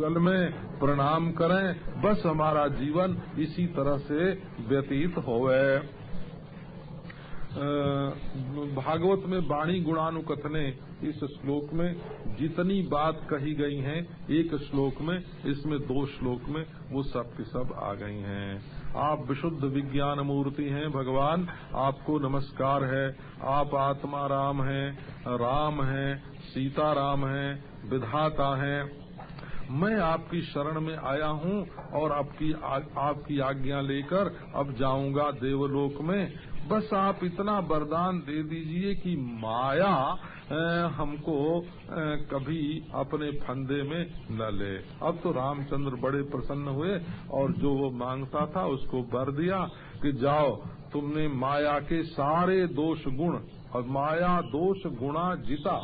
गल में प्रणाम करें, बस हमारा जीवन इसी तरह से व्यतीत होवे। भागवत में वाणी गुणानुकथने इस श्लोक में जितनी बात कही गई हैं, एक श्लोक में, इसमें दो श्लोक में वो सब की सब आ गई हैं। आप विशुद्ध विज्ञान मूर्ति हैं, भगवान, आपको नमस्कार है। आप आत्मा राम हैं राम हैं, सीता राम हैं, विधाता हैं। मैं आपकी शरण में आया हूँ और आपकी आ, आपकी आज्ञा लेकर अब जाऊँगा देवलोक में। बस आप इतना वरदान दे दीजिए कि माया हमको कभी अपने फंदे में न ले। अब तो रामचंद्र बड़े प्रसन्न हुए और जो वो माँगता था उसको बर दिया कि जाओ तुमने माया के सारे दोष गुण और माया दोष गुणा जिता।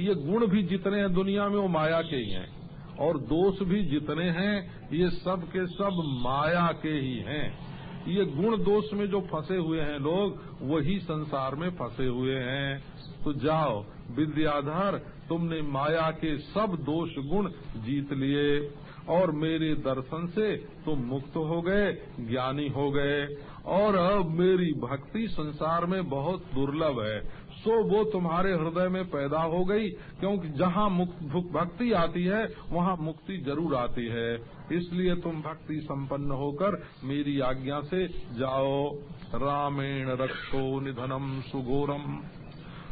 ये गुण भी जितने हैं दुनिया में, वो माया के ही हैं। और दोष भी जितने हैं, ये सब के सब माया के ही हैं। ये गुण दोष में जो फंसे हुए हैं लोग, वही संसार में फंसे हुए हैं। तो जाओ, विद्याधर, तुमने माया के सब दोष गुण जीत लिए। और मेरे दर्शन से तुम मुक्त हो गए, ज्ञानी हो गए। और अब मेरी भक्ति संसार में बहुत दुर्लभ है। सो वो तुम्हारे हृदय में पैदा हो गई, क्योंकि जहाँ भक्ति आती है, वहाँ मुक्ति ज़रूर आती है। इसलिए तुम भक्ति संपन्न होकर मेरी आज्ञा से जाओ। रामेण रक्षो निधनम सुघोरम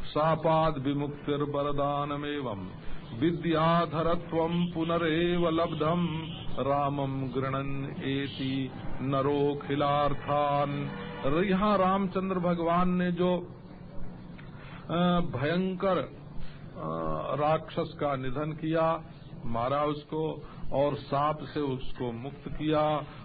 सापाद विमुक्तिर्वरदानमेवं विद्याधरत्व पुनरेव लब्धम रामम गृणन एति नरोखिलार्थान यहाँ रामचंद्र भगवान ने जो भयंकर राक्षस का निधन किया, मारा उसको, और सांप से उसको मुक्त किया,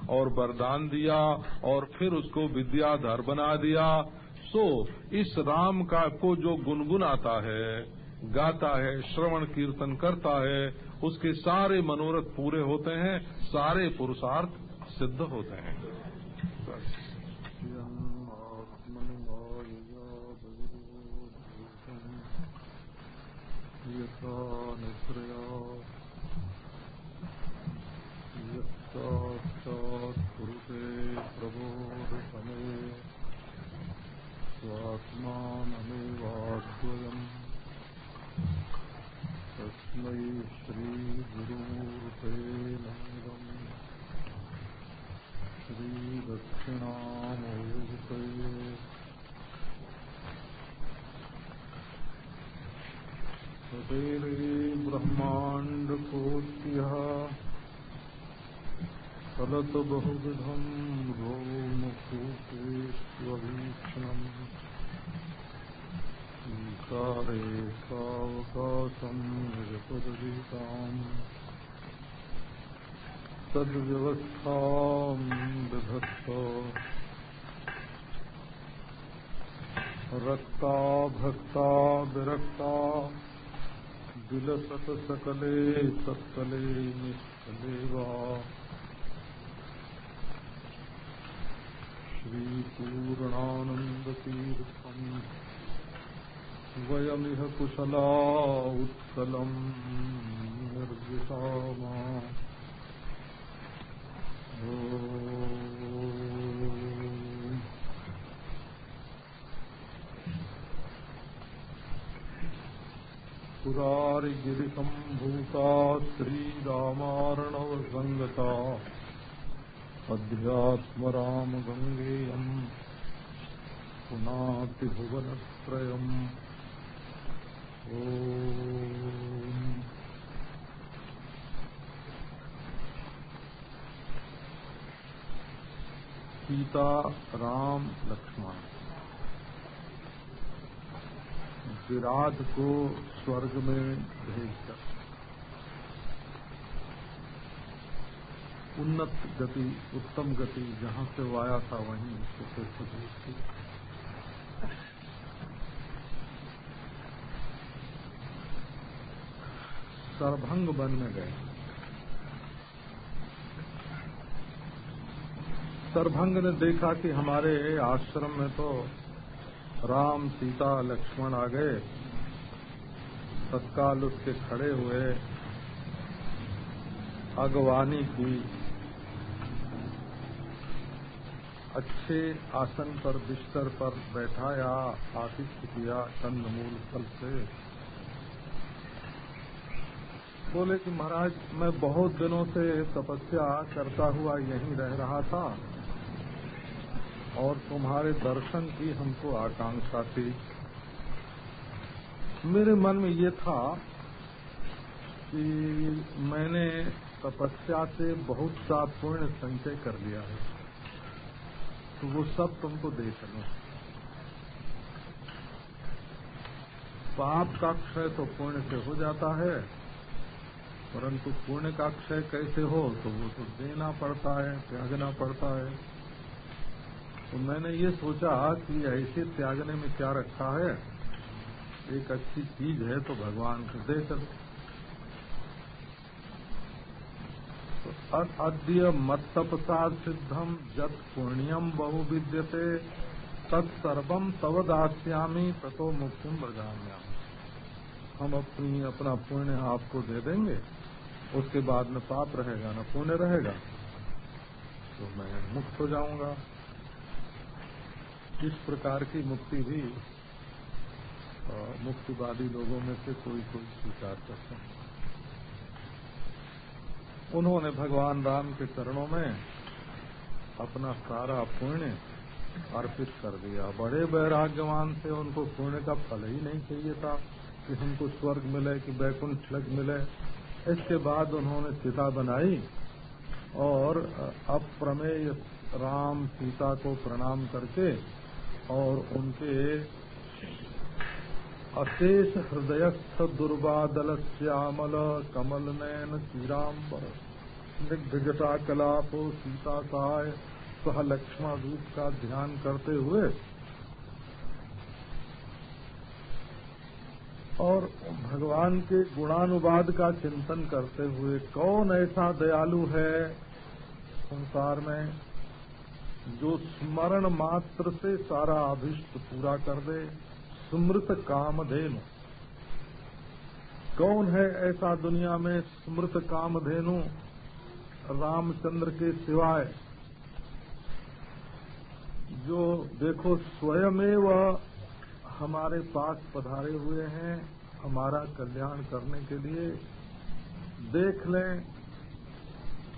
और वरदान दिया, और फिर उसको विद्याधर बना दिया। सो, इस राम का को जो गुनगुनाता है गाता है, श्रवण कीर्तन करता है, उसके सारे मनोरथ पूरे होते हैं, सारे पुरुषार्थ सिद्ध होते हैं। यत्साक्षात् कुरुते स्वात्मानमेवाद्वयम्। तस्मै श्रीगुरुमूर्ते नमः श्रीदक्षिणामूर्ते सतेरे ब्रह्माण्डकोट्यः फलत बहुविधम् रोमकूपेष्वभीक्षणम् वकाशं विपदगीताम् तद्व्यवस्थां विभक्ता रक्ता भक्ता विरक्ता विलसतसकले सत्कले निष्कले वा श्रीपूर्णानन्दतीर्थम् वयमिह कुशला उत्कलम् निर्विशामा पुरारिगिरिसम्भूता श्रीरामार्णवसङ्गता अध्यात्मरामगङ्गेयम्। पुनातिभुवनत्रयम्। सीता, राम, लक्ष्मण। विराट को स्वर्ग में भेजकर उन्नत गति, उत्तम गति, जहाँ से वो आया था, वहीं उसको फिर से भेजती सरभंग बन में गए। सरभंग ने देखा कि हमारे आश्रम में तो राम, सीता, लक्ष्मण आ गए। तत्काल उसके खड़े हुए। अगवानी की अच्छे आसन पर, बिस्तर पर बैठाया, आतिथ्य किया कंद मूल फल से। बोले कि महाराज, मैं बहुत दिनों से तपस्या करता हुआ यहीं रह रहा था और तुम्हारे दर्शन की हमको आकांक्षा थी। मेरे मन में ये था कि मैंने तपस्या से बहुत सा पुण्य संचय कर लिया है तो वो सब तुमको दे चलो पाप का क्षय तो पुण्य से हो जाता है परंतु पुण्य का क्षय कैसे हो तो वो तो देना पड़ता है, त्यागना पड़ता है। तो मैंने ये सोचा कि ऐसे त्यागने में क्या रखा है? एक अच्छी चीज़ है तो भगवान को दे चलो तो अद्य मत्तपसा सिद्धम जत पुण्यम बहु विद्यते तत्सर्वम तव दास्यामी तथो मुक्तिम ब्रजाम्याम हम अपनी, अपना पुण्य आपको दे देंगे। उसके बाद में पाप रहेगा, न पुण्य रहेगा। तो मैं मुक्त हो जाऊँगा। इस प्रकार की मुक्ति भी मुक्तिवादी लोगों में से कोई कोई स्वीकार करते हैं। उन्होंने भगवान राम के चरणों में अपना सारा पुण्य अर्पित कर दिया। बड़े वैराग्यवान से उनको पुण्य का फल ही नहीं चाहिए था कि हमको स्वर्ग मिले, कि बैकुंठ लग मिले। इसके बाद उन्होंने सीता बनाई और अप्रमेय राम सीता को प्रणाम करके और उनके अशेष हृदयस्थ दुर्बादल श्यामल कमल नयन श्रीराम्बर स्निग्धजटा कलाप सीता सहाय सह लक्ष्मण रूप का ध्यान करते हुए और भगवान के गुणानुवाद का चिंतन करते हुए कौन ऐसा दयालु है? संसार में जो स्मरण मात्र से सारा अभिष्ट पूरा कर दे, स्मृत कामधेनु। कौन है ऐसा दुनिया में स्मृत कामधेनु? रामचंद्र के सिवाय। जो देखो स्वयं हमारे पास पधारे हुए हैं, हमारा कल्याण करने के लिए। देख लें,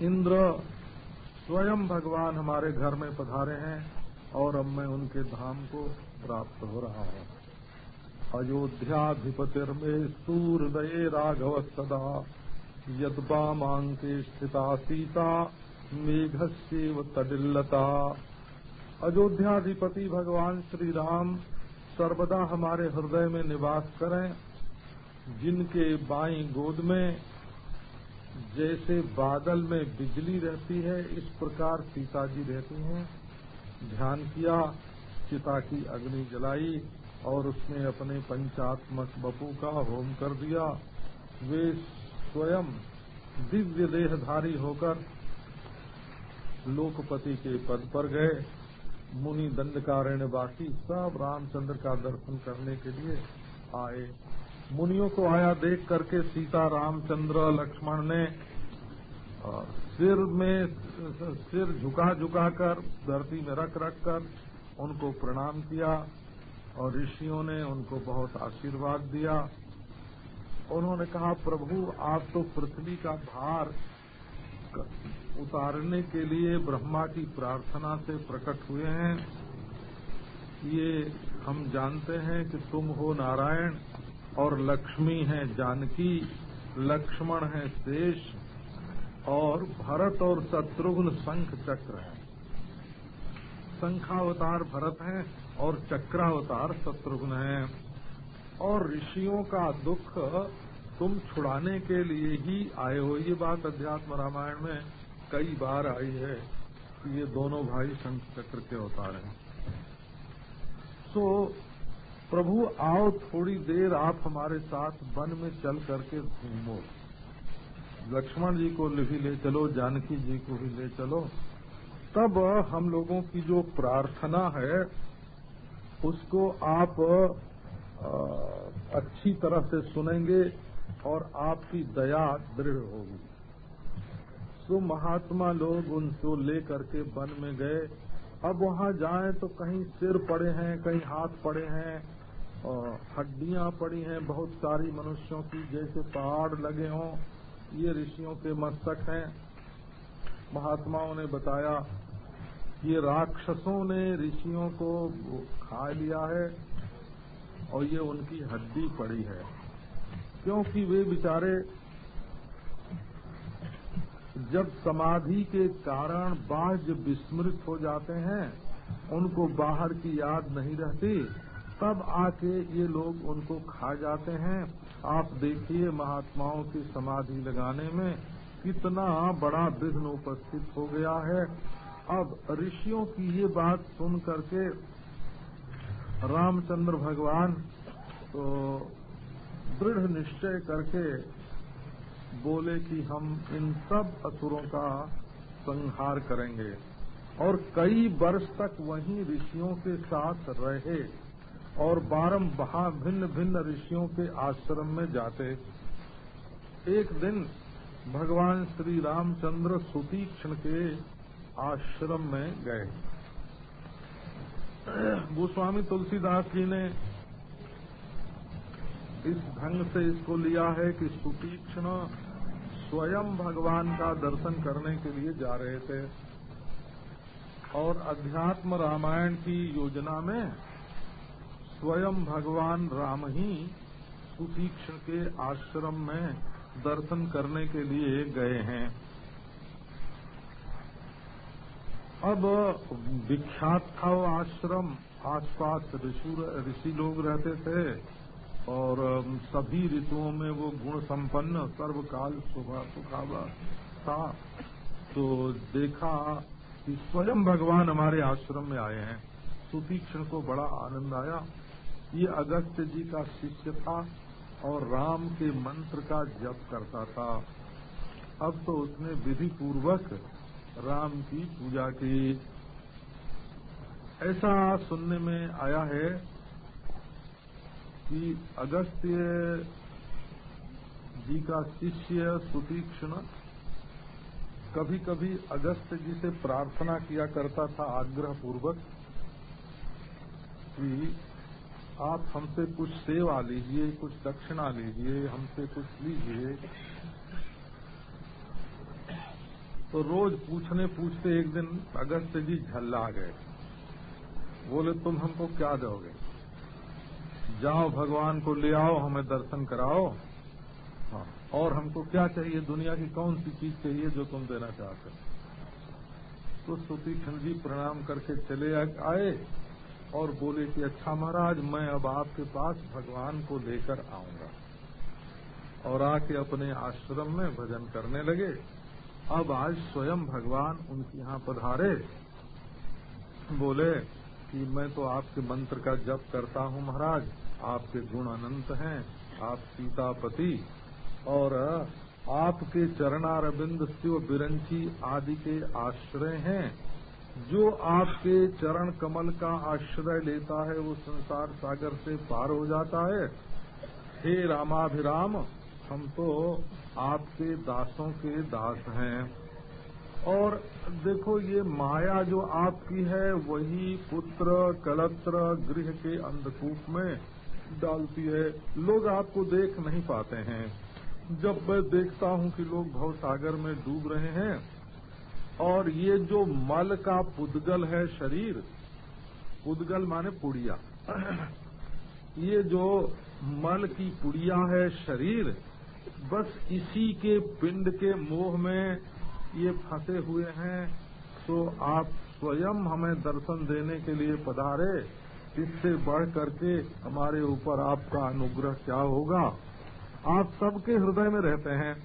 इंद्र स्वयं भगवान हमारे घर में पधारे हैं और अब मैं उनके धाम को प्राप्त हो रहा हूँ। अयोध्याधिपतिर्मे सूर्यदये राघव सदा यदबामांके स्थिता सीता मेघ मेघस्व तडिल्लता। अयोध्याधिपति भगवान श्री राम सर्वदा हमारे हृदय में निवास करें, जिनके बाई गोद में जैसे बादल में बिजली रहती है, इस प्रकार सीता जी रहती हैं। ध्यान किया, चिता की अग्नि जलाई और उसमें अपने पंचात्मक बपू का होम कर दिया। वे स्वयं दिव्य देहधारी होकर लोकपति के पद पर गए। मुनि दंडकारण्य बाकी सब रामचंद्र का दर्शन करने के लिए आए। मुनियों को आया देख करके सीता रामचंद्र लक्ष्मण ने सिर में, सिर झुका झुका कर, धरती में रख रख कर उनको प्रणाम किया, और ऋषियों ने उनको बहुत आशीर्वाद दिया। उन्होंने कहा, प्रभु, आप तो पृथ्वी का भार उतारने के लिए ब्रह्मा की प्रार्थना से प्रकट हुए हैं ये हम जानते हैं कि तुम हो नारायण और लक्ष्मी है जानकी, लक्ष्मण है शेष, और भरत और शत्रुघ्न शंख चक्र है। शंखावतार भरत हैं और चक्रावतार शत्रुघ्न है। और ऋषियों का दुख तुम छुड़ाने के लिए ही आए हो। ये बात अध्यात्म रामायण में कई बार आई है कि ये दोनों भाई शंख चक्र के अवतार हैं। तो प्रभु आओ थोड़ी देर आप हमारे साथ वन में चल करके घूमो। लक्ष्मण जी को भी ले चलो, जानकी जी को भी ले चलो। तब हम लोगों की जो प्रार्थना है, उसको आप अच्छी तरह से सुनेंगे और आपकी दया दृढ़ होगी। तो महात्मा लोग उनको ले करके वन में गए। अब वहाँ जाए तो कहीं सिर पड़े हैं, कहीं हाथ पड़े हैं और हड्डियाँ पड़ी हैं बहुत सारी मनुष्यों की, जैसे पहाड़ लगे हों, ये ऋषियों के मस्तक हैं। महात्माओं ने बताया ये राक्षसों ने ऋषियों को खा लिया है और ये उनकी हड्डी पड़ी है। क्योंकि वे बेचारे जब समाधि के कारण बाह्य विस्मृत हो जाते हैं, उनको बाहर की याद नहीं रहती, तब आके ये लोग उनको खा जाते हैं। आप देखिए महात्माओं की समाधि लगाने में कितना बड़ा विघ्न उपस्थित हो गया है। अब ऋषियों की ये बात सुन करके रामचंद्र भगवान तो दृढ़ निश्चय करके बोले कि हम इन सब असुरों का संहार करेंगे और कई वर्ष तक वहीं ऋषियों के साथ रहे और बारम्बार भिन्न भिन्न ऋषियों के आश्रम में जाते। एक दिन भगवान श्री रामचंद्र सुतीक्षण के आश्रम में गए। गोस्वामी तुलसीदास जी ने इस ढंग से इसको लिया है कि सुतीक्षण स्वयं भगवान का दर्शन करने के लिए जा रहे थे। और अध्यात्म रामायण की योजना में स्वयं भगवान राम ही सुतीक्षण के आश्रम में दर्शन करने के लिए गए हैं। अब विख्यात था वो आश्रम। आसपास ऋषि लोग रहते थे। और सभी ऋतुओं में वो गुण संपन्न, सर्वकाल सुबह सुखावा था तो देखा कि स्वयं भगवान हमारे आश्रम में आए हैं। सुतीक्षण को बड़ा आनंद आया। ये अगस्त्य जी का शिष्य था और राम के मंत्र का जप करता था। अब तो उसने विधि पूर्वक राम की पूजा की। ऐसा सुनने में आया है कि अगस्त्य जी का शिष्य सुतीक्षण कभी कभी अगस्त्य जी से प्रार्थना किया करता था आग्रह पूर्वक कि आप हमसे कुछ सेवा लीजिए, कुछ दक्षिणा लीजिए, हमसे कुछ लीजिए। तो रोज पूछने पूछते एक दिन अगस्त जी झल्ला गए। बोले, तुम हमको क्या दोगे? जाओ, भगवान को ले आओ, हमें दर्शन कराओ। हाँ और हमको क्या चाहिए? दुनिया की कौन सी चीज़ चाहिए जो तुम देना चाहते तो सुतीक्षण जी प्रणाम करके चले आए और बोले कि अच्छा महाराज, मैं अब आपके पास भगवान को लेकर आऊँगा। और आके अपने आश्रम में भजन करने लगे। अब आज स्वयं भगवान उनके यहाँ पधारे। बोले कि मैं तो आपके मंत्र का जप करता हूँ महाराज। आपके गुण अनंत हैं, आप सीतापति। और आपके चरणारविंद, शिव बिरंची आदि के आश्रय हैं। जो आपके चरण कमल का आश्रय लेता है, वो संसार सागर से पार हो जाता है। हे रामाभिराम, हम तो आपके दासों के दास हैं। और देखो ये माया जो आपकी है, वही पुत्र कलत्र गृह के अंधकूप में डालती है। लोग आपको देख नहीं पाते हैं। जब मैं देखता हूँ कि लोग भव सागर में डूब रहे हैं, और ये जो मल का पुदगल है शरीर, पुदगल माने पुड़िया, ये जो मल की पुड़िया है शरीर, बस इसी के पिंड के मोह में ये फंसे हुए हैं तो आप स्वयं हमें दर्शन देने के लिए पधारे। इससे बढ़ करके हमारे ऊपर आपका अनुग्रह क्या होगा? आप सबके हृदय में रहते हैं।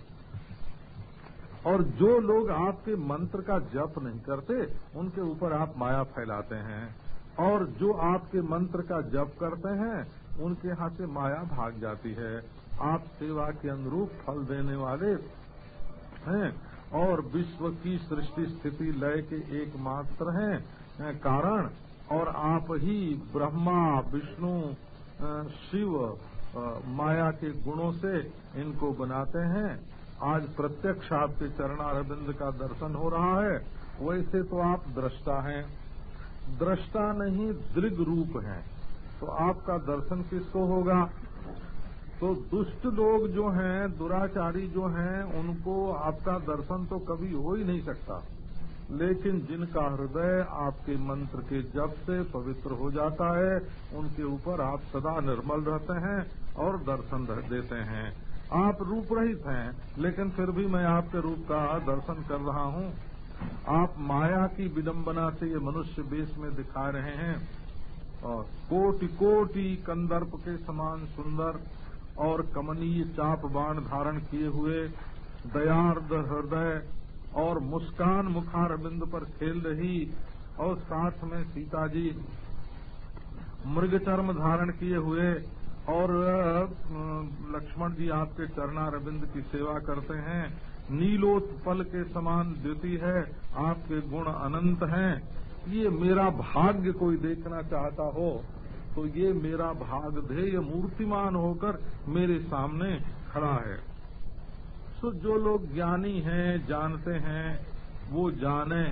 और जो लोग आपके मंत्र का जप नहीं करते, उनके ऊपर आप माया फैलाते हैं। और जो आपके मंत्र का जप करते हैं, उनके यहाँ से माया भाग जाती है। आप सेवा के अनुरूप फल देने वाले हैं। और विश्व की सृष्टि स्थिति लय के एकमात्र हैं कारण। और आप ही ब्रह्मा, विष्णु शिव माया के गुणों से इनको बनाते हैं। आज प्रत्यक्ष आपके चरणारविंद का दर्शन हो रहा है, वैसे तो आप दृष्टा हैं। दृष्टा नहीं, दृग रूप हैं। तो आपका दर्शन किसको होगा? तो दुष्ट लोग जो हैं, दुराचारी जो हैं, उनको आपका दर्शन तो कभी हो ही नहीं सकता। लेकिन जिनका हृदय आपके मंत्र के जप से पवित्र हो जाता है, उनके ऊपर आप सदा निर्मल रहते हैं और दर्शन देते हैं। आप रूप रहित हैं, लेकिन फिर भी मैं आपके रूप का दर्शन कर रहा हूँ। आप माया की विडंबना से ये मनुष्य बेस में दिखा रहे हैं। और कोटि कोटि कंदर्प के समान सुंदर और कमनीय चाप बाण धारण किए हुए दयार्द हृदय और मुस्कान मुखार बिंद पर खेल रही और साथ में सीता जी मृग चर्म धारण किए हुए और लक्ष्मण जी आपके चरणारविंद की सेवा करते हैं। नीलोत्पल के समान द्युति है, आपके गुण अनंत हैं। ये मेरा भाग्य कोई देखना चाहता हो। तो ये मेरा भाग ध्येय मूर्तिमान होकर मेरे सामने खड़ा है। तो जो लोग ज्ञानी हैं, जानते हैं, वो जाने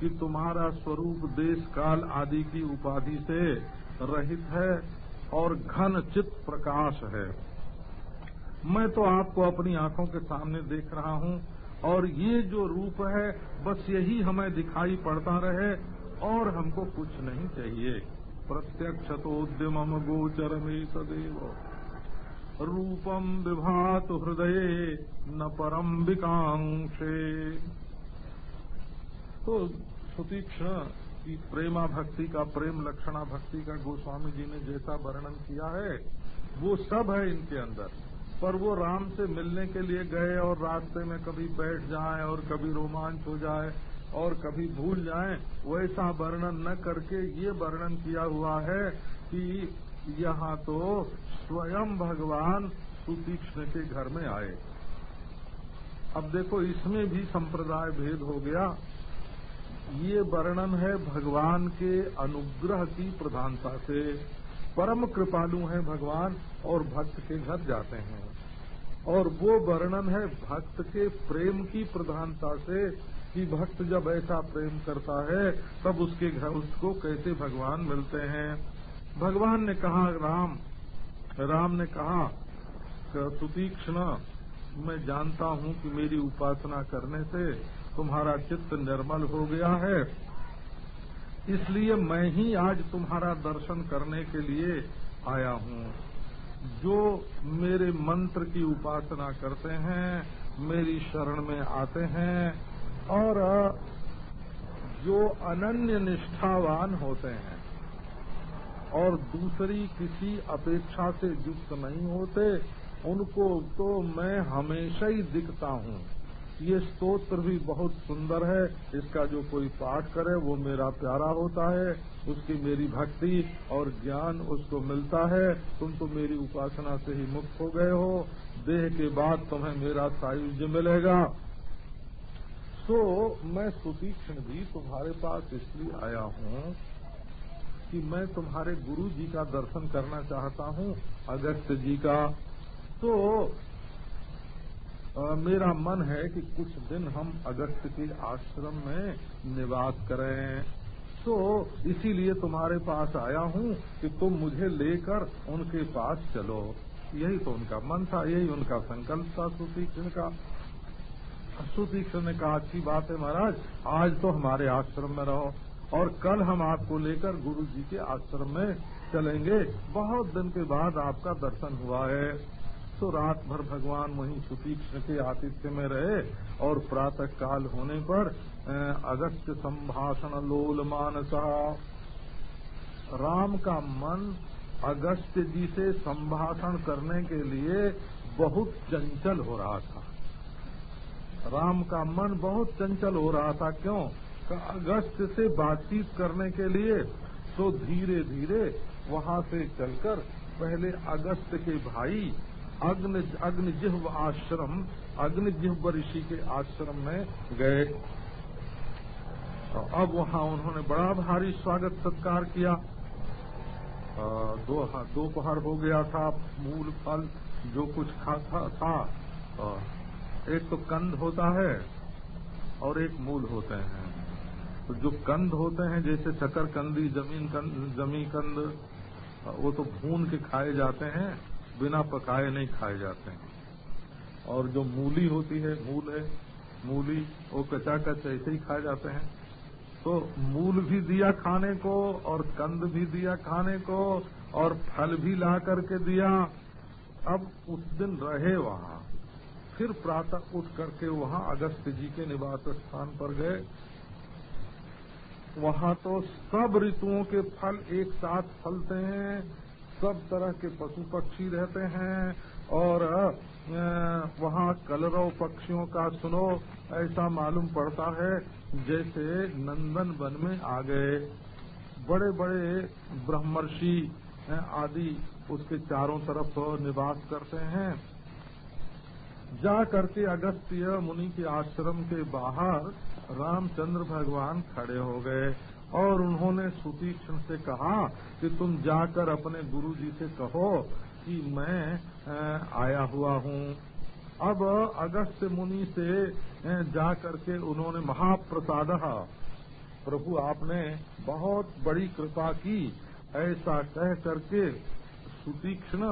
कि तुम्हारा स्वरूप देश काल आदि की उपाधि से रहित है और घन चित प्रकाश है। मैं तो आपको अपनी आँखों के सामने देख रहा हूँ और ये जो रूप है, बस यही हमें दिखाई पड़ता रहे और हमको कुछ नहीं चाहिए। प्रत्यक्ष गोचर में सदैव रूपम विभात हृदय न परम विकांक्षे तो सुतीक्षण की प्रेमा भक्ति का, प्रेम लक्षणा भक्ति का गोस्वामी जी ने जैसा वर्णन किया है, वो सब है इनके अंदर। पर वो राम से मिलने के लिए गए और रास्ते में कभी बैठ जाए और कभी रोमांच हो जाए और कभी भूल जाएँ, वैसा वर्णन न करके ये वर्णन किया हुआ है कि यहाँ तो स्वयं भगवान सुतीक्ष्ण के घर में आए। अब देखो, इसमें भी संप्रदाय भेद हो गया। ये वर्णन है भगवान के अनुग्रह की प्रधानता से। परम कृपालु हैं भगवान और भक्त के घर जाते हैं। और वो वर्णन है भक्त के प्रेम की प्रधानता से कि भक्त जब ऐसा प्रेम करता है, तब उसके घर उसको कैसे भगवान मिलते हैं? भगवान ने कहा, राम राम ने कहा सुतीक्षण मैं जानता हूँ कि मेरी उपासना करने से तुम्हारा चित्त निर्मल हो गया है। इसलिए मैं ही आज तुम्हारा दर्शन करने के लिए आया हूँ। जो मेरे मंत्र की उपासना करते हैं, मेरी शरण में आते हैं और जो अनन्य निष्ठावान होते हैं और दूसरी किसी अपेक्षा से युक्त नहीं होते, उनको तो मैं हमेशा ही दिखता हूँ। ये स्तोत्र भी बहुत सुंदर है। इसका जो कोई पाठ करे, वो मेरा प्यारा होता है, उसकी मेरी भक्ति और ज्ञान उसको मिलता है। तुम तो मेरी उपासना से ही मुक्त हो गए हो। देह के बाद तुम्हें मेरा सायुज्य मिलेगा। तो मैं सुतीक्षण भी तुम्हारे पास इसलिए आया हूँ कि मैं तुम्हारे गुरु जी का दर्शन करना चाहता हूँ अगस्त जी का। तो आ, मेरा मन है कि कुछ दिन हम अगस्त के आश्रम में निवास करें। तो इसीलिए तुम्हारे पास आया हूँ कि तुम मुझे लेकर उनके पास चलो। यही तो उनका मन था यही उनका संकल्प था सुतीक्षण का। सुतीक्षण ने कहा, अच्छी बात है महाराज, आज तो हमारे आश्रम में रहो और कल हम आपको लेकर गुरु जी के आश्रम में चलेंगे। बहुत दिन के बाद आपका दर्शन हुआ है। तो रात भर भगवान वहीं सुतीक्ष्ण के आतिथ्य में रहे और प्रातः काल होने पर अगस्त संभाषण लोल मानसा। राम का मन अगस्त जी से संभाषण करने के लिए बहुत चंचल हो रहा था। राम का मन बहुत चंचल हो रहा था, क्यों? अगस्त से बातचीत करने के लिए तो धीरे धीरे वहाँ से चलकर पहले अगस्त के भाई, अग्नि, अग्निजिह्व आश्रम, अग्निजिह्व ऋषि के आश्रम में गए। अब वहाँ उन्होंने बड़ा भारी स्वागत सत्कार किया। दोपहर दो हो गया था, मूल फल, जो कुछ खाता था एक तो कंध होता है और एक मूल होते हैं। तो जो कंध होते हैं, जैसे शकरकंदी ज़मीन कंद, जमी कंद, वो तो भून के खाए जाते हैं, बिना पकाए नहीं खाए जाते हैं। और जो मूली होती है, मूल है, मूली, वो कचा कच ऐसे ही खाए जाते हैं। तो मूल भी दिया खाने को, और कंद भी दिया खाने को, और फल भी ला करके दिया। अब उस दिन रहे वहाँ। फिर प्रातः उठ करके वहाँ अगस्त जी के निवास स्थान पर गए। वहाँ तो सब ऋतुओं के फल एक साथ फलते हैं, सब तरह के पशु पक्षी रहते हैं और वहाँ कलरव पक्षियों का सुनो, ऐसा मालूम पड़ता है जैसे नंदन वन में आ गए। बड़े बड़े ब्रह्मर्षि आदि उसके चारों तरफ़ निवास करते हैं। जा करके अगस्त्य मुनि के आश्रम के बाहर रामचंद्र भगवान खड़े हो गए और उन्होंने सुतीक्षण से कहा कि तुम जाकर अपने गुरु जी से कहो कि मैं आया हुआ हूँ। अब अगस्त मुनि से जा करके उन्होंने महाप्रसाद, प्रभु आपने बहुत बड़ी कृपा की, ऐसा कह करके सुतीक्षण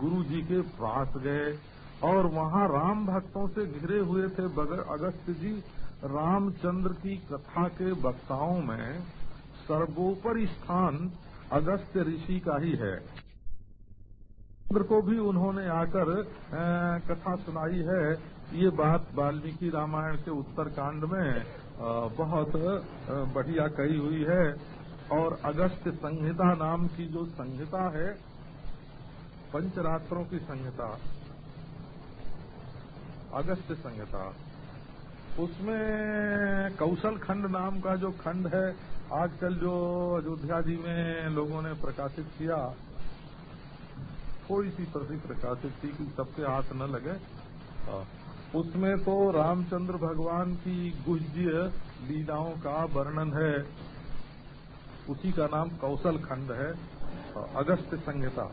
गुरु जी के पास गए। और वहाँ राम भक्तों से घिरे हुए थे अगस्त जी। रामचंद्र की कथा के वक्ताओं में सर्वोपरि स्थान अगस्त्य ऋषि का ही है। चंद्र को भी उन्होंने आकर कथा सुनाई है। ये बात वाल्मीकि रामायण के उत्तरकांड में बहुत बढ़िया कही हुई है। और अगस्त संहिता नाम की जो संहिता है, पंचरात्रों की संहिता अगस्त संहिता। उसमें कौशल खंड नाम का जो खंड है, आजकल जो अयोध्या जी में लोगों ने प्रकाशित किया, थोड़ी सी प्रति प्रकाशित थी कि सबके हाथ न लगे। उसमें तो रामचंद्र भगवान की गुज्य लीलाओं का वर्णन है। उसी का नाम कौशल खंड है अगस्त संहिता।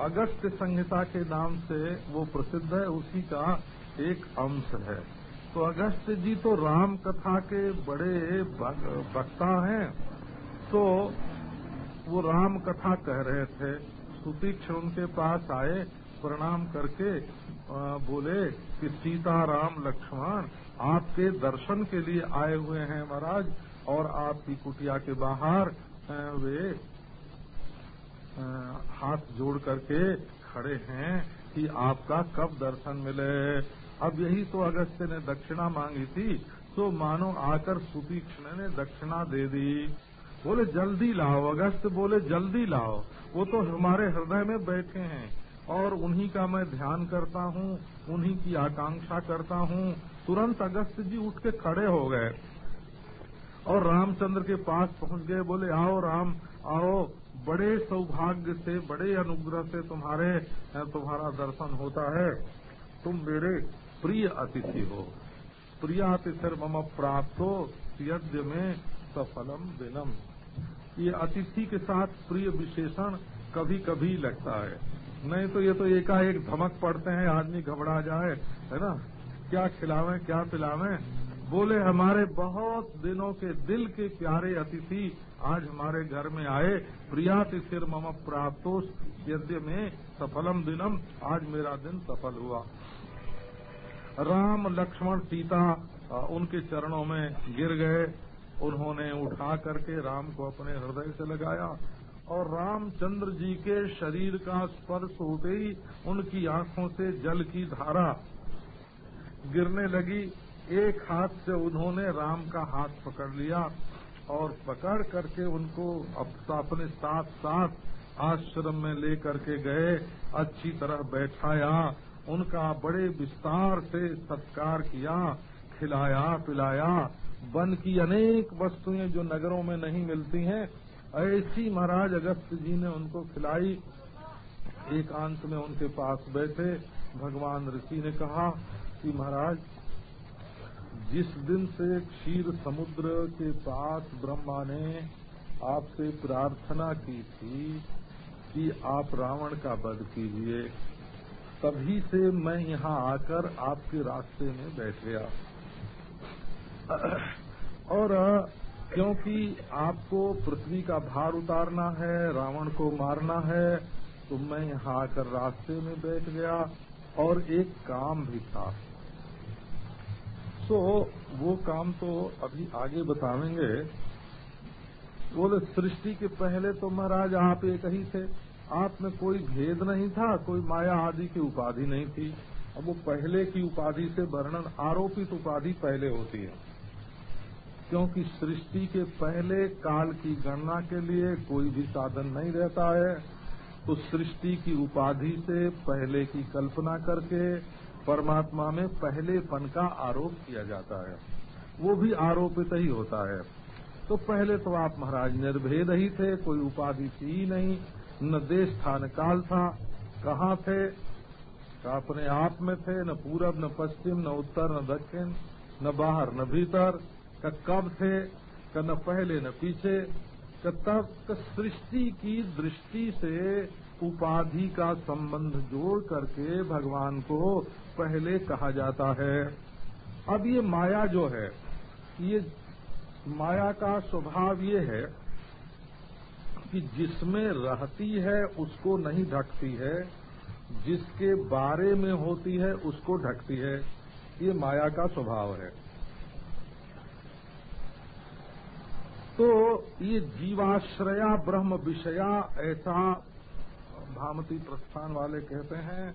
अगस्त संहिता के नाम से वो प्रसिद्ध है, उसी का एक अंश है। तो अगस्त जी तो राम कथा के बड़े वक्ता हैं। तो वो राम कथा कह रहे थे। सुतीक्ष उनके पास आए, प्रणाम करके बोले कि सीता राम लक्ष्मण, आपके दर्शन के लिए आए हुए हैं महाराज, और आपकी कुटिया के बाहर वे हाथ जोड़ करके खड़े हैं कि आपका कब दर्शन मिले। अब यही तो अगस्त्य ने दक्षिणा मांगी थी तो मानो आकर सुतीक्षण ने दक्षिणा दे दी। बोले, जल्दी लाओ, अगस्त बोले, जल्दी लाओ। वो तो हमारे हृदय में बैठे हैं, और उन्हीं का मैं ध्यान करता हूँ, उन्हीं की आकांक्षा करता हूँ। तुरंत अगस्त जी उठ के खड़े हो गए, और रामचंद्र के पास पहुँच गए। बोले, आओ राम, आओ, बड़े सौभाग्य से, बड़े अनुग्रह से तुम्हारे, तुम्हारा दर्शन होता है। तुम मेरे प्रिय अतिथि हो। प्रियातिथि मम प्राप्त यज्ञ में सफलम विनम ये अतिथि के साथ प्रिय विशेषण कभी कभी लगता है। नहीं तो ये तो एकाएक धमक पड़ते हैं, आदमी घबरा जाए, है ना? क्या खिलावें, क्या पिलावें? बोले, हमारे बहुत दिनों के दिल के प्यारे अतिथि आज हमारे घर में आए। प्रिया तिथिर मम प्राप्तोष यज्ञ में सफलम दिनम। आज मेरा दिन सफल हुआ। राम, लक्ष्मण, सीता उनके चरणों में गिर गए। उन्होंने उठा करके राम को अपने हृदय से लगाया और रामचंद्र जी के शरीर का स्पर्श होते ही उनकी आँखों से जल की धारा गिरने लगी। एक हाथ से उन्होंने राम का हाथ पकड़ लिया और पकड़ करके उनको अपने साथ साथ आश्रम में लेकर के गए। अच्छी तरह बैठाया। उनका बड़े विस्तार से सत्कार किया, खिलाया, पिलाया। वन की अनेक वस्तुएँ जो नगरों में नहीं मिलती हैं, ऐसी महाराज अगस्त जी ने उनको खिलाई। एकांत में उनके पास बैठे। भगवान ऋषि ने कहा कि महाराज, जिस दिन से क्षीर समुद्र के पास ब्रह्मा ने आपसे प्रार्थना की थी कि आप रावण का वध कीजिए। तभी से मैं यहाँ आकर आपके रास्ते में बैठ गया। और क्योंकि आपको पृथ्वी का भार उतारना है, रावण को मारना है तो मैं यहाँ आकर रास्ते में बैठ गया और एक काम भी था। तो वो काम तो अभी आगे बतावेंगे बोले, सृष्टि के पहले तो महाराज आप एक ही थे। आप में कोई भेद नहीं था, कोई माया आदि की उपाधि नहीं थी। अब वो पहले की उपाधि से वर्णन आरोपित उपाधि पहले होती है। क्योंकि सृष्टि के पहले काल की गणना के लिए कोई भी साधन नहीं रहता है तो सृष्टि की उपाधि से पहले की कल्पना करके परमात्मा में पहलेपन का आरोप किया जाता है। वो भी आरोपित ही होता है। तो पहले तो आप महाराज निर्भेद ही थे, कोई उपाधि थी नहीं। न देश था न काल था, कहाँ थे? अपने आप में थे, न पूरब, न पश्चिम, न उत्तर, न दक्षिण, न बाहर, न भीतर कब थे न पहले, न पीछे तब सृष्टि की दृष्टि से उपाधि का संबंध जोड़ करके भगवान को पहले कहा जाता है। अब ये माया जो है, ये माया का स्वभाव ये है कि जिसमें रहती है, उसको नहीं ढकती है। जिसके बारे में होती है, उसको ढकती है। ये माया का स्वभाव है। तो ये जीवाश्रया, ब्रह्म विषया ऐसा भामती प्रस्थान वाले कहते हैं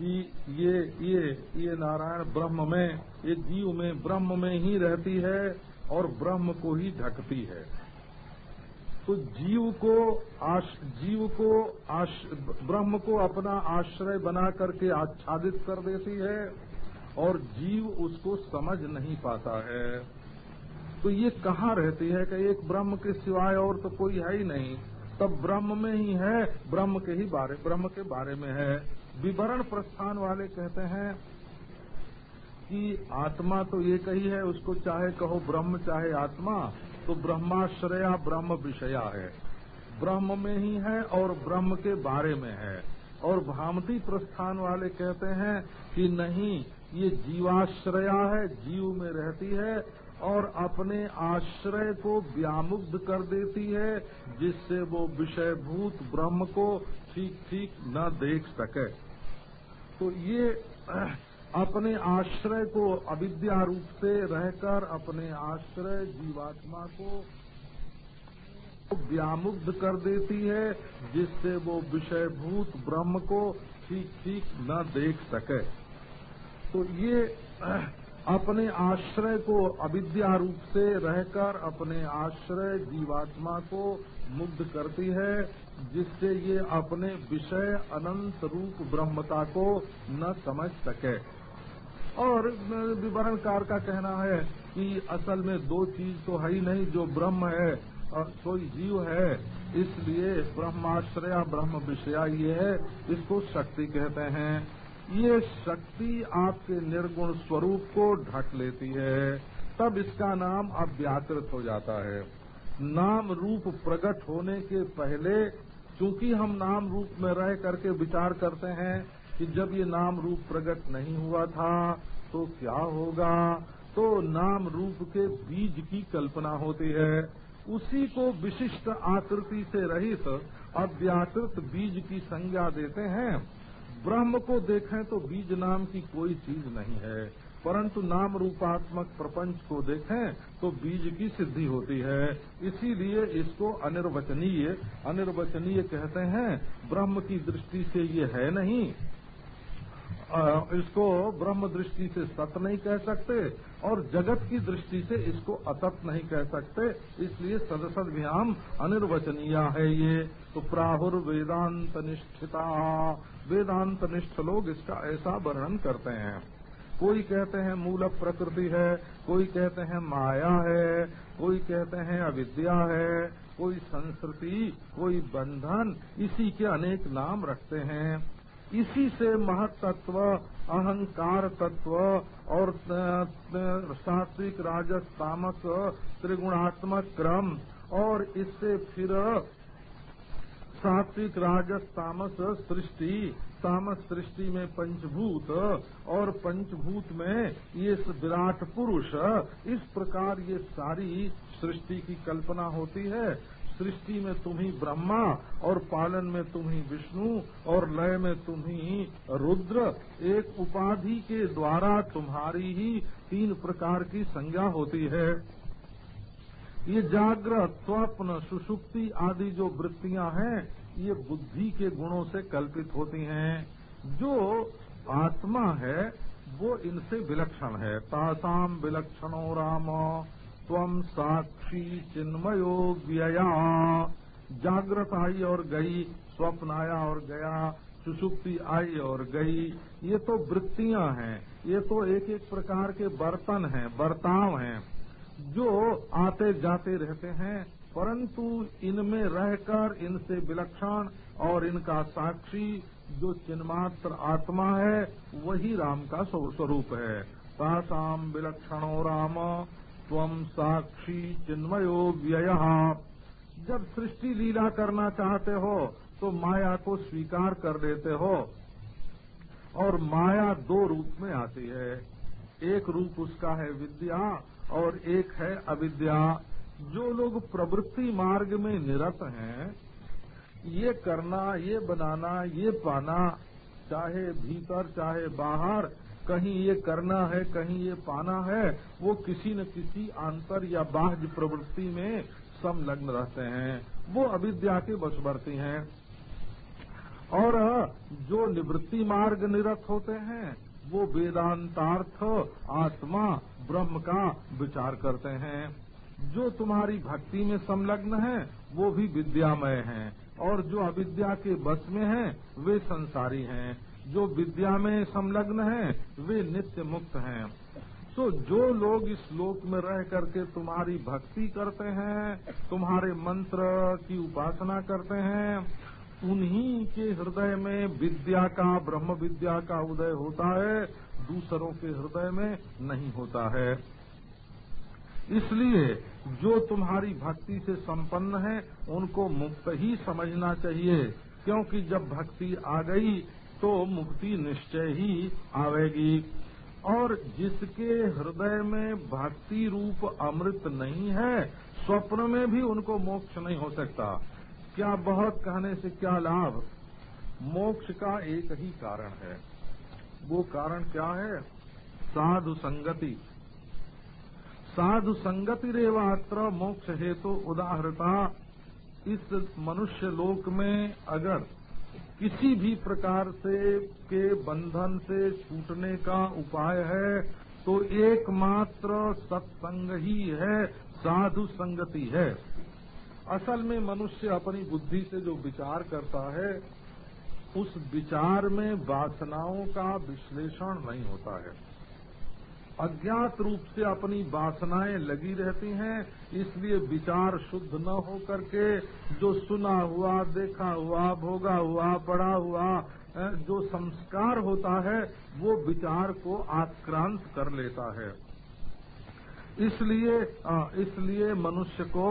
कि ये ये ये नारायण ब्रह्म में, ये जीव में, ब्रह्म में ही रहती है और ब्रह्म को ही ढकती है। तो जीव को आश, जीव को आश, ब्रह्म को अपना आश्रय बना करके आच्छादित कर देती है और जीव उसको समझ नहीं पाता है। तो ये कहाँ रहती है कि एक ब्रह्म के सिवाय और तो कोई है ही नहीं। तब ब्रह्म में ही है ब्रह्म के ही बारे ब्रह्म के बारे में है। विवरण प्रस्थान वाले कहते हैं कि आत्मा तो एक ही है उसको चाहे कहो ब्रह्म चाहे आत्मा तो ब्रह्माश्रया ब्रह्म विषया है। ब्रह्म में ही है और ब्रह्म के बारे में है। और भामती प्रस्थान वाले कहते हैं कि नहीं, ये जीवाश्रया है, जीव में रहती है और अपने आश्रय को व्यामुग्ध कर देती है, जिससे वो विषयभूत ब्रह्म को ठीक ठीक न देख सके। तो ये अपने आश्रय को अविद्या रूप से रहकर अपने आश्रय जीवात्मा को व्यामुग्ध कर देती है, जिससे वो विषयभूत ब्रह्म को ठीक ठीक न देख सके। तो ये अपने आश्रय को अविद्या रूप से रहकर अपने आश्रय जीवात्मा को मुग्ध करती है, जिससे ये अपने विषय अनंत रूप ब्रह्मता को न समझ सके। और विवरणकार का कहना है कि असल में दो चीज़ तो है ही नहीं, जो ब्रह्म है और कोई जीव है। इसलिए ब्रह्माश्रया, ब्रह्म विषया ये है, इसको शक्ति कहते हैं। ये शक्ति आपके निर्गुण स्वरूप को ढक लेती है, तब इसका नाम अव्याकृत हो जाता है। नाम रूप प्रकट होने के पहले, चूँकि हम नाम रूप में रह करके विचार करते हैं कि जब ये नाम रूप प्रकट नहीं हुआ था तो क्या होगा? तो नाम रूप के बीज की कल्पना होती है। उसी को विशिष्ट आकृति से रहित अव्याकृत बीज की संज्ञा देते हैं। ब्रह्म को देखें तो बीज नाम की कोई चीज़ नहीं है। परंतु नाम रूपात्मक प्रपंच को देखें तो बीज की सिद्धि होती है। इसीलिए इसको अनिर्वचनीय अनिर्वचनीय कहते हैं। ब्रह्म की दृष्टि से ये है नहीं। इसको ब्रह्म दृष्टि से सत नहीं कह सकते और जगत की दृष्टि से इसको अतत नहीं कह सकते, इसलिए सदसद व्याम अनिर्वचनीय है ये। तो प्राहुर वेदांत निष्ठिता, वेदांत निष्ठ लोग इसका ऐसा वर्णन करते हैं। कोई कहते हैं मूल प्रकृति है, कोई कहते हैं माया है, कोई कहते हैं अविद्या है, कोई संस्कृति, कोई बंधन, इसी के अनेक नाम रखते हैं। इसी से महतत्व अहंकार तत्व और सात्विक राजस तामक त्रिगुणात्मक क्रम और इससे फिर सात्विक राजस तामस सृष्टि तामस सृष्टि में पंचभूत और पंचभूत में ये विराट पुरुष, इस प्रकार ये सारी सृष्टि की कल्पना होती है। सृष्टि में तुम ही ब्रह्मा और पालन में तुम ही विष्णु और लय में तुम ही रुद्र। एक उपाधि के द्वारा तुम्हारी ही तीन प्रकार की संज्ञा होती है। ये जागृत स्वप्न सुषुप्ति आदि जो वृत्तियाँ हैं, ये बुद्धि के गुणों से कल्पित होती हैं। जो आत्मा है, वो इनसे विलक्षण है। तासाम विलक्षणो राम। तम साक्षी चिन्मयो व्यया। जागृत आई और गई स्वप्न आया और गया, सुसुप्ति आई और गई। ये तो वृत्तियाँ हैं, ये तो एक एक प्रकार के बर्तन हैं, बर्ताव हैं, जो आते जाते रहते हैं, परंतु इनमें रहकर इनसे विलक्षण और इनका साक्षी जो चिन्मात्र आत्मा है, वही राम का स्वरूप है। तासाम विलक्षणो राम। तम साक्षी चिन्मयो व्यय। जब सृष्टि लीला करना चाहते हो तो माया को स्वीकार कर देते हो। और माया दो रूप में आती है। एक रूप उसका है विद्या और एक है अविद्या। जो लोग प्रवृत्ति मार्ग में निरत हैं, ये करना, ये बनाना, ये पाना, चाहे भीतर, चाहे बाहर कहीं ये करना है, कहीं ये पाना है, वो किसी न किसी आंतर या बाह्य प्रवृत्ति में संलग्न रहते हैं। वो अविद्या के बसवर्ती हैं। और जो निवृत्ति मार्ग निरत होते हैं, वो वेदांतार्थ, आत्मा, ब्रह्म का विचार करते हैं। जो तुम्हारी भक्ति में संलग्न है, वो भी विद्यामय हैं। और जो अविद्या के बस में हैं, वे संसारी हैं। जो विद्या में संलग्न हैं, वे नित्य मुक्त हैं। तो जो लोग इस लोक में रह करके तुम्हारी भक्ति करते हैं, तुम्हारे मंत्र की उपासना करते हैं, उन्हीं के हृदय में विद्या का, ब्रह्म विद्या का उदय होता है, दूसरों के हृदय में नहीं होता है। इसलिए जो तुम्हारी भक्ति से संपन्न है, उनको मुक्त ही समझना चाहिए, क्योंकि जब भक्ति आ गई तो मुक्ति निश्चय ही आवेगी। और जिसके हृदय में भक्ति रूप अमृत नहीं है, स्वप्न में भी उनको मोक्ष नहीं हो सकता। क्या बहुत कहने से क्या लाभ? मोक्ष का एक ही कारण है। वो कारण क्या है? साधु संगति। साधु संगति रेवात्र मोक्ष हेतु तो उदाहरता इस मनुष्य लोक में अगर किसी भी प्रकार से के बंधन से छूटने का उपाय है तो एकमात्र सत्संग ही है, साधु संगति है। असल में मनुष्य अपनी बुद्धि से जो विचार करता है, उस विचार में वासनाओं का विश्लेषण नहीं होता है। अज्ञात रूप से अपनी वासनाएँ लगी रहती हैं, इसलिए विचार शुद्ध न हो करके जो सुना हुआ, देखा हुआ, भोगा हुआ, पढ़ा हुआ जो संस्कार होता है, वो विचार को आक्रांत कर लेता है। इसलिए इसलिए मनुष्य को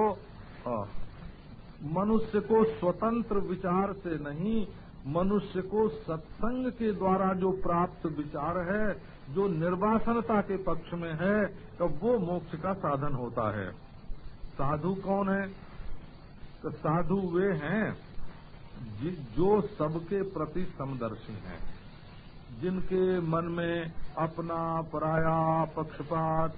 मनुष्य को स्वतंत्र विचार से नहीं, मनुष्य को सत्संग के द्वारा जो प्राप्त विचार है जो निर्वासनता के पक्ष में है तो वो मोक्ष का साधन होता है। साधु कौन है? तो साधु वे हैं जो सबके प्रति समदर्शी हैं। जिनके मन में अपना पराया, पक्षपात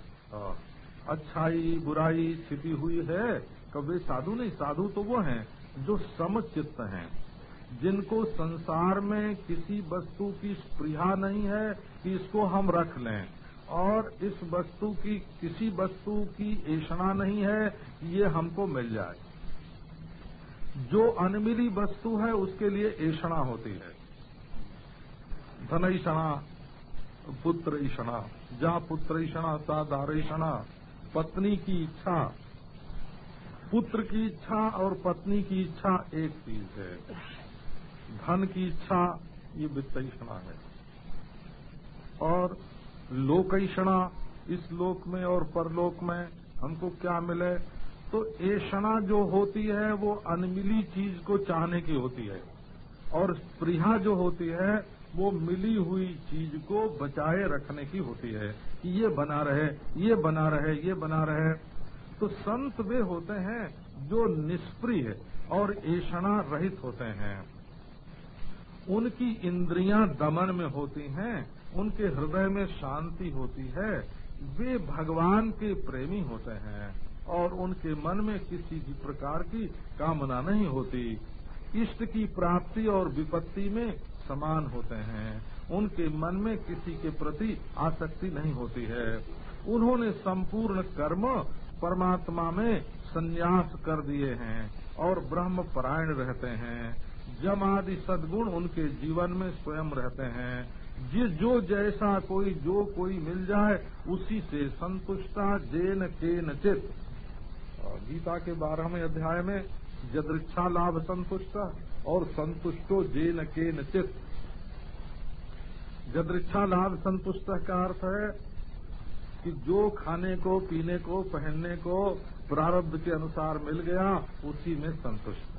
अच्छाई, बुराई छिपी हुई है कभी साधु नहीं। साधु तो वो हैं जो समचित्त हैं। जिनको संसार में किसी वस्तु की स्प्रिया नहीं है कि इसको हम रख लें। और इस वस्तु की, किसी वस्तु की ऐषणा नहीं है कि ये हमको मिल जाए। जो अनमिली वस्तु है, उसके लिए ऐषणा होती है। धन ईषणा पुत्र ईषणा जहाँ पुत्र ईषणा सा दार पत्नी की इच्छा। पुत्र की इच्छा और पत्नी की इच्छा एक चीज़ है। धन की इच्छा, ये वित्तषणा है। और लोकषणा इस लोक में और परलोक में हमको क्या मिले? तो ऐषणा जो होती है, वो अनमिली चीज़ को चाहने की होती है। और स्प्रिया जो होती है, वो मिली हुई चीज़ को बचाए रखने की होती है। कि ये बना रहे, ये बना रहे, ये बना रहे। तो संत वे होते हैं जो निष्प्रिय और ऐषणा रहित होते हैं। उनकी इंद्रियाँ दमन में होती हैं, उनके हृदय में शांति होती है, वे भगवान के प्रेमी होते हैं और उनके मन में किसी भी प्रकार की कामना नहीं होती। इष्ट की प्राप्ति और विपत्ति में समान होते हैं। उनके मन में किसी के प्रति आसक्ति नहीं होती है। उन्होंने संपूर्ण कर्म परमात्मा में संन्यास कर दिए हैं और ब्रह्म परायण रहते हैं। जम आदि सदगुण उनके जीवन में स्वयं रहते हैं। जिस जो जैसा कोई, जो कोई मिल जाए, उसी से संतुष्टा जेन के नचित गीता के बारहवें अध्याय में जदृच्छा लाभ संतुष्ट और संतुष्टो जेन के नचित जदृच्छा लाभ संतुष्ट का अर्थ है कि जो खाने को, पीने को, पहनने को प्रारब्ध के अनुसार मिल गया, उसी में संतुष्ट।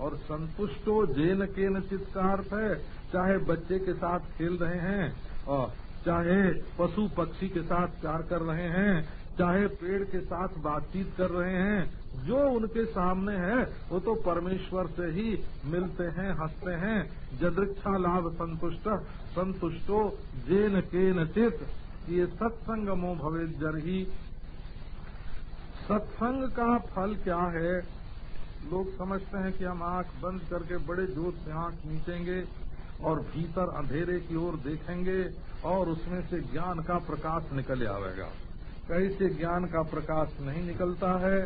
और संतुष्टो जेन के नचित का अर्थ है, चाहे बच्चे के साथ खेल रहे हैं और चाहे पशु पक्षी के साथ प्यार कर रहे हैं, चाहे पेड़ के साथ बातचीत कर रहे हैं, जो उनके सामने है, वो तो परमेश्वर से ही मिलते हैं, हँसते हैं। जदृक्षा लाभ संतुष्ट, संतुष्टो जेन के नचित ये सत्संग मो भवे जर ही सत्संग का फल क्या है? लोग समझते हैं कि हम आँख बंद करके बड़े ज़ोर से आँख नीचेंगे और भीतर अंधेरे की ओर देखेंगे और उसमें से ज्ञान का प्रकाश निकल आवेगा। कहीं से ज्ञान का प्रकाश नहीं निकलता है,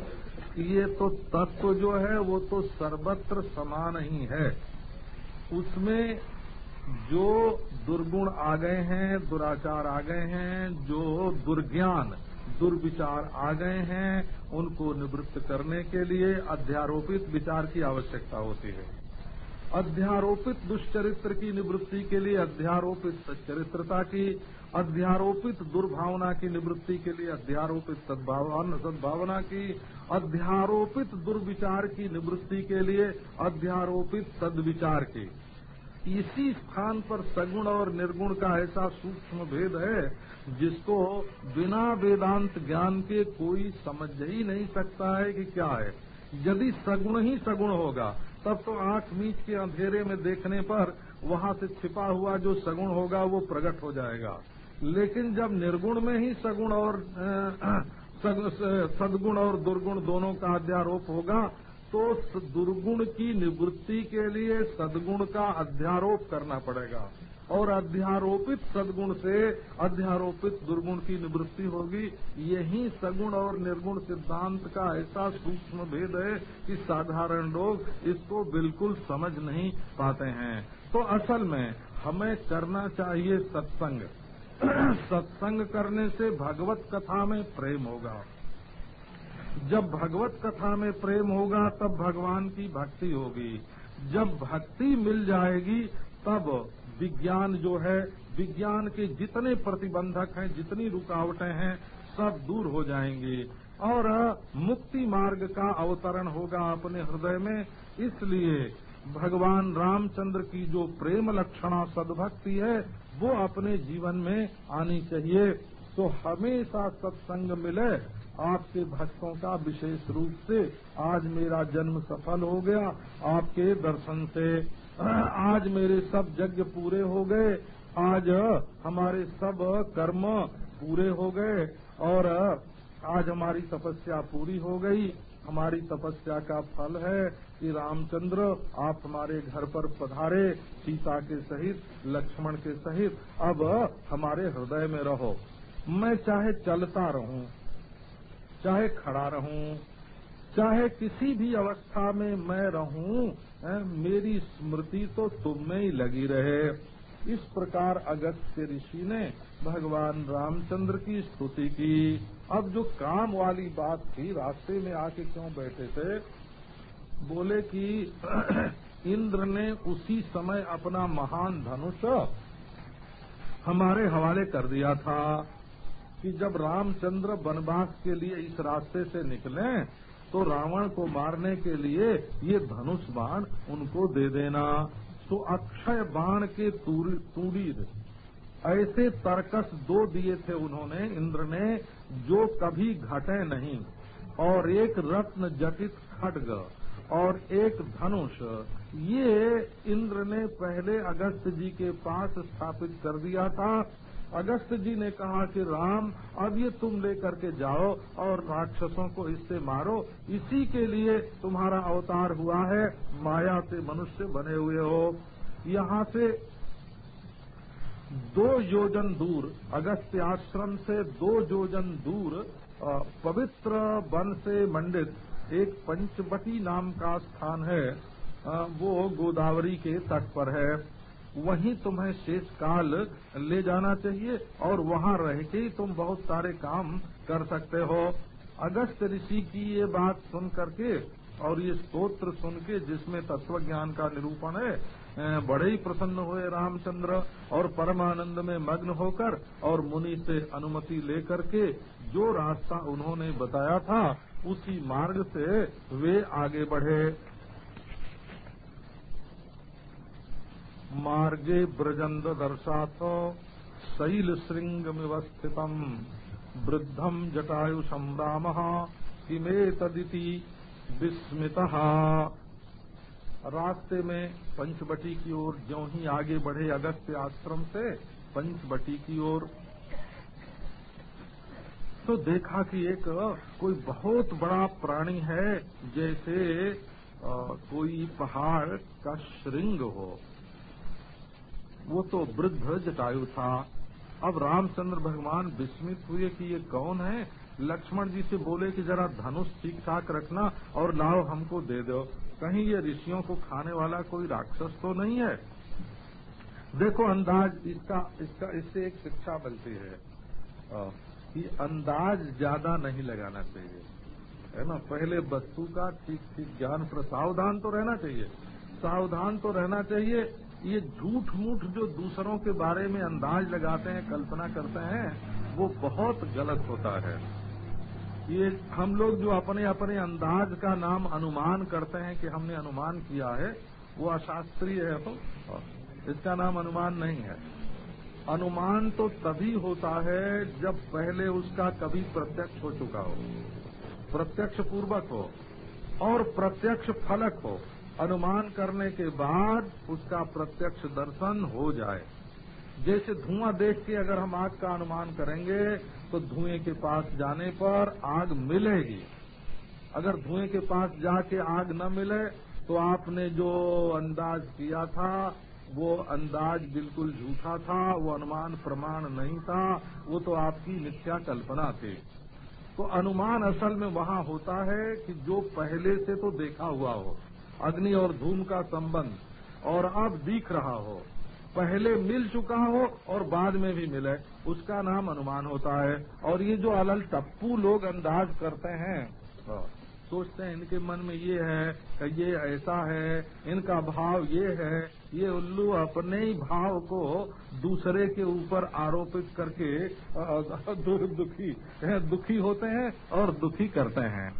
ये तो तत्व जो है, वो तो सर्वत्र समान ही है। उसमें जो दुर्गुण आ गए हैं, दुराचार आ गए हैं, जो दुर्ज्ञान दुर्विचार आ गए हैं उनको निवृत्त करने के लिए अध्यारोपित विचार की आवश्यकता होती है। अध्यारोपित दुष्चरित्र की निवृत्ति के लिए, अध्यारोपित सच्चरित्रता की, अध्यारोपित दुर्भावना की निवृत्ति के लिए, अध्यारोपित सद्भावना की, अध्यारोपित दुर्विचार की निवृत्ति के लिए, अध्यारोपित सद्विचार की। इसी स्थान पर सगुण और निर्गुण का ऐसा सूक्ष्म भेद है, जिसको बिना वेदांत ज्ञान के कोई समझ ही नहीं सकता है कि क्या है। यदि सगुण ही सगुण होगा, तब तो आँख मीच के अंधेरे में देखने पर वहाँ से छिपा हुआ जो सगुण होगा वो प्रकट हो जाएगा। लेकिन जब निर्गुण में ही सगुण और सदगुण और दुर्गुण दोनों का अध्यारोप होगा तो दुर्गुण की निवृत्ति के लिए सदगुण का अध्यारोप करना पड़ेगा। और अध्यारोपित सदगुण से अध्यारोपित दुर्गुण की निवृत्ति होगी। यही सगुण और निर्गुण सिद्धांत का ऐसा सूक्ष्म भेद है कि साधारण लोग इसको बिल्कुल समझ नहीं पाते हैं। तो असल में हमें करना चाहिए सत्संग। सत्संग करने से भगवत कथा में प्रेम होगा। जब भगवत कथा में प्रेम होगा, तब भगवान की भक्ति होगी। जब भक्ति मिल जाएगी, तब विज्ञान जो है, विज्ञान के जितने प्रतिबंधक हैं, जितनी रुकावटें हैं, सब दूर हो जाएँगी। और मुक्ति मार्ग का अवतरण होगा अपने हृदय में। इसलिए भगवान रामचंद्र की जो प्रेम लक्षणा सद्भक्ति है, वो अपने जीवन में आनी चाहिए। तो हमेशा सत्संग मिले आपके भक्तों का विशेष रूप से आज मेरा जन्म सफल हो गया। आपके दर्शन से आज मेरे सब यज्ञ पूरे हो गए। आज हमारे सब कर्म पूरे हो गए और आज हमारी तपस्या पूरी हो गई। हमारी तपस्या का फल है कि रामचंद्र आप हमारे घर पर पधारे, सीता के सहित, लक्ष्मण के सहित। अब हमारे हृदय में रहो। मैं चाहे चलता रहूँ चाहे खड़ा रहूँ, चाहे किसी भी अवस्था में मैं रहूँ मेरी स्मृति तो तुम में ही लगी रहे। इस प्रकार अगस्त्य ऋषि ने भगवान रामचंद्र की स्तुति की। अब जो काम वाली बात थी, रास्ते में आके क्यों बैठे थे? बोले कि इंद्र ने उसी समय अपना महान धनुष हमारे हवाले कर दिया था। कि जब रामचंद्र वनवास के लिए इस रास्ते से निकले तो रावण को मारने के लिए ये धनुष बाण उनको दे देना। तो अक्षय बाण के तूड़ीर ऐसे तर्कस दो दिए थे उन्होंने, इंद्र ने, जो कभी घटे नहीं। और एक रत्न जटित खड्ग और एक धनुष। ये इंद्र ने पहले अगस्त जी के पास स्थापित कर दिया था। अगस्त जी ने कहा कि राम, अब ये तुम लेकर के जाओ और राक्षसों को इससे मारो। इसी के लिए तुम्हारा अवतार हुआ है। माया से मनुष्य बने हुए हो। यहाँ से दो योजन दूर अगस्त आश्रम से दो योजन दूर पवित्र वन से मंडित। एक पंचवटी नाम का स्थान है। वो गोदावरी के तट पर है। वहीं तुम्हें शेष काल ले जाना चाहिए और वहाँ रह के ही तुम बहुत सारे काम कर सकते हो। अगस्त ऋषि की ये बात सुन करके और ये स्तोत्र सुन के जिसमें तत्व ज्ञान का निरूपण है बड़े ही प्रसन्न हुए रामचंद्र और परमानंद में मग्न होकर और मुनि से अनुमति लेकर के जो रास्ता उन्होंने बताया था, उसी मार्ग से वे आगे बढ़े। मार्गे ब्रजंद दर्शाथ शैल श्रृंगमिव स्थितम वृद्धम जटायुषम राम किमे तदिति विस्मित। रास्ते में पंचवटी की ओर ज्यो ही आगे बढ़े अगस्त्य आश्रम से पंचवटी की ओर। तो देखा कि एक कोई बहुत बड़ा प्राणी है जैसे आ, कोई पहाड़ का श्रृंग हो। वो तो वृद्ध जटायु था। अब रामचंद्र भगवान विस्मित हुए कि ये कौन है? लक्ष्मण जी से बोले कि जरा धनुष ठीक ठाक रखना और लाओ हमको दे दो। कहीं ये ऋषियों को खाने वाला कोई राक्षस तो नहीं है? देखो अंदाज, इसका इसका, इससे एक शिक्षा मिलती है। कि अंदाज ज़्यादा नहीं लगाना चाहिए। है ना? पहले वस्तु का ठीक ठीक ज्ञान पर सावधान तो रहना चाहिए। सावधान तो रहना चाहिए। ये झूठ मूठ जो दूसरों के बारे में अंदाज लगाते हैं, कल्पना करते हैं, वो बहुत गलत होता है। ये हम लोग जो अपने अपने अंदाज का नाम अनुमान करते हैं कि हमने अनुमान किया है, वो अशास्त्रीय है तो इसका नाम अनुमान नहीं है। अनुमान तो तभी होता है जब पहले उसका कभी प्रत्यक्ष हो चुका हो प्रत्यक्ष पूर्वक हो, और प्रत्यक्ष फलक हो। अनुमान करने के बाद उसका प्रत्यक्ष दर्शन हो जाए। जैसे धुआँ देख के अगर हम आग का अनुमान करेंगे तो धुएँ के पास जाने पर आग मिलेगी। अगर धुएँ के पास जाके आग न मिले तो आपने जो अंदाज किया था, वो अंदाज बिल्कुल झूठा था, वो अनुमान प्रमाण नहीं था, वो तो आपकी मिथ्या कल्पना थी। तो अनुमान असल में वहाँ होता है कि जो पहले से तो देखा हुआ हो। अग्नि और धूम का संबंध, और अब दिख रहा हो। पहले मिल चुका हो और बाद में भी मिले। उसका नाम अनुमान होता है। और ये जो अलल टप्पू लोग अंदाज करते हैं सोचते हैं, इनके मन में ये है कि ये ऐसा है, इनका भाव ये है। ये उल्लू अपने ही भाव को दूसरे के ऊपर आरोपित करके दुखी दुखी होते हैं और दुखी करते हैं।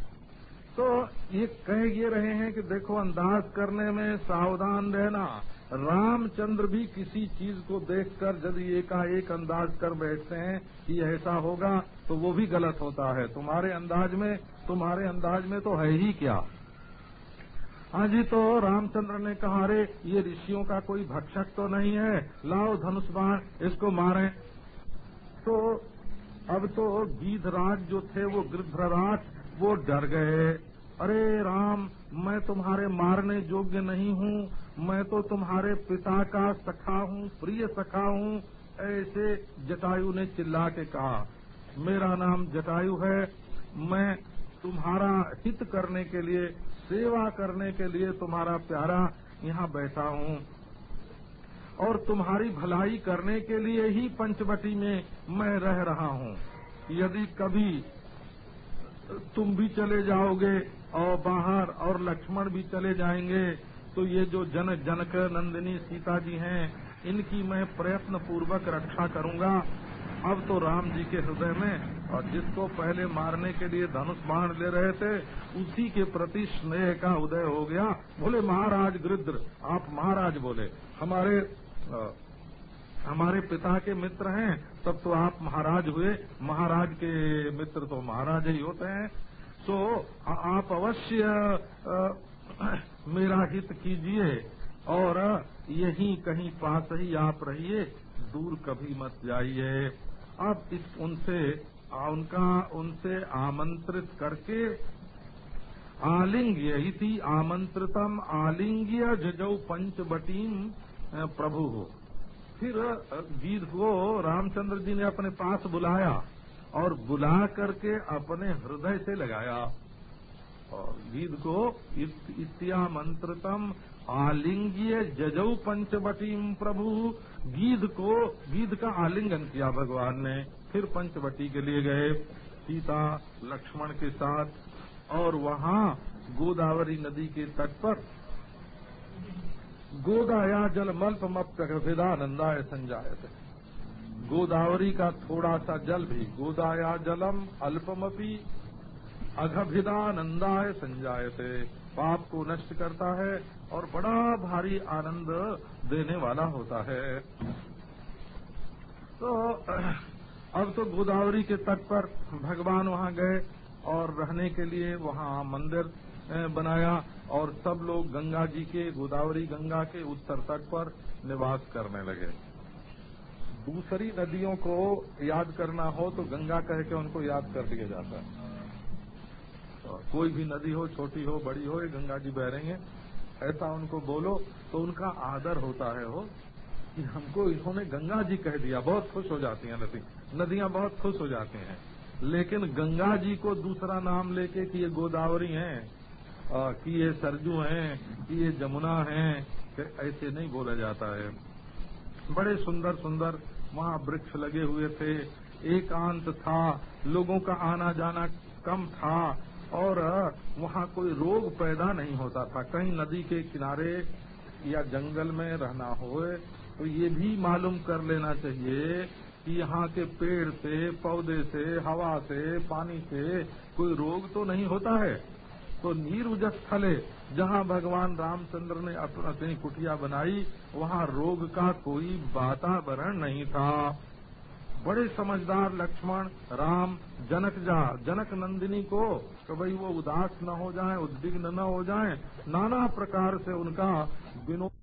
तो ये कह ये रहे हैं कि देखो, अंदाज करने में सावधान रहना। रामचंद्र भी किसी चीज़ को देखकर यदि एकाएक अंदाज कर बैठते हैं कि ऐसा होगा तो वो भी गलत होता है। तुम्हारे अंदाज में, तुम्हारे अंदाज में तो है ही क्या? हाँ जी तो रामचंद्र ने कहा, अरे, ये ऋषियों का कोई भक्षक तो नहीं है? लाओ धनुष बाण, इसको मारे। तो अब तो गीधराज जो थे, वो गृध्रराज वो डर गए। अरे राम, मैं तुम्हारे मारने योग्य नहीं हूँ। मैं तो तुम्हारे पिता का सखा हूँ, प्रिय सखा हूँ। ऐसे जटायु ने चिल्ला के कहा, मेरा नाम जटायु है। मैं तुम्हारा हित करने के लिए, सेवा करने के लिए तुम्हारा प्यारा यहाँ बैठा हूँ। और तुम्हारी भलाई करने के लिए ही पंचवटी में मैं रह रहा हूँ। यदि कभी तुम भी चले जाओगे और बाहर और लक्ष्मण भी चले जाएँगे। तो ये जो जन जनक नंदिनी सीता जी हैं, इनकी मैं प्रयत्न पूर्वक रक्षा करूँगा। अब तो राम जी के हृदय में, और जिसको पहले मारने के लिए धनुष बाण ले रहे थे, उसी के प्रति स्नेह का उदय हो गया। बोले, महाराज गृद्र आप महाराज बोले, हमारे हमारे पिता के मित्र हैं, तब तो आप महाराज हुए। महाराज के मित्र तो महाराज ही होते हैं। तो आप अवश्य मेरा हित कीजिए और यही कहीं पास ही आप रहिए, दूर कभी मत जाइए। अब इस उनसे उनका, उनसे आमंत्रित करके आलिंग्य, इति आमंत्रितम आलिंग्य जजौ पंचबटीम प्रभु। हो फिर गीत को रामचंद्र जी ने अपने पास बुलाया और बुला करके अपने हृदय से लगाया। और गीत को इत्या मंत्रतम आलिंग्य जजऊ पंचवटीम प्रभु, गीध को, गीध का आलिंगन किया भगवान ने। फिर पंचवटी के लिए गए, सीता, लक्ष्मण के साथ, और वहाँ गोदावरी नदी के तट पर गोदाया जल मल्पमप्यभिदानंदाय संजायते। गोदावरी का थोड़ा सा जल भी गोदाया जलम अल्पमपी अघभिदानंदाय संजायते। पाप को नष्ट करता है और बड़ा भारी आनंद देने वाला होता है। तो अब तो गोदावरी के तट पर भगवान वहाँ गए और रहने के लिए वहाँ मंदिर बनाया और सब लोग गंगा जी के, गोदावरी गंगा के उत्तर तट पर निवास करने लगे। दूसरी नदियों को याद करना हो तो गंगा कह के उनको याद कर दिया जाता है। कोई भी नदी हो, छोटी हो, बड़ी हो, ये गंगा जी बह रही है ऐसा उनको बोलो तो उनका आदर होता है हो कि हमको इन्होंने गंगा जी कह दिया। बहुत खुश हो जाती हैं नदी। नदियाँ बहुत खुश हो जाती हैं। लेकिन गंगा जी को दूसरा नाम लेके कि ये गोदावरी हैं कि ये सरजू हैं, कि ये जमुना हैं ऐसे नहीं बोला जाता है। बड़े सुंदर सुंदर वहाँ वृक्ष लगे हुए थे। एकांत था, लोगों का आना जाना कम था, और वहाँ कोई रोग पैदा नहीं होता था। कहीं नदी के किनारे या जंगल में रहना हो तो ये भी मालूम कर लेना चाहिए कि यहाँ के पेड़ से, पौधे से, हवा से, पानी से कोई रोग तो नहीं होता है। तो नीरुज स्थले जहाँ भगवान रामचंद्र ने अपनी कुटिया बनाई, वहाँ रोग का कोई वातावरण नहीं था। बड़े समझदार लक्ष्मण राम जनक जा, जनक नंदिनी को तो भाई वो उदास न हो जाए, उद्विग्न न हो जाए, नाना प्रकार से उनका विनोद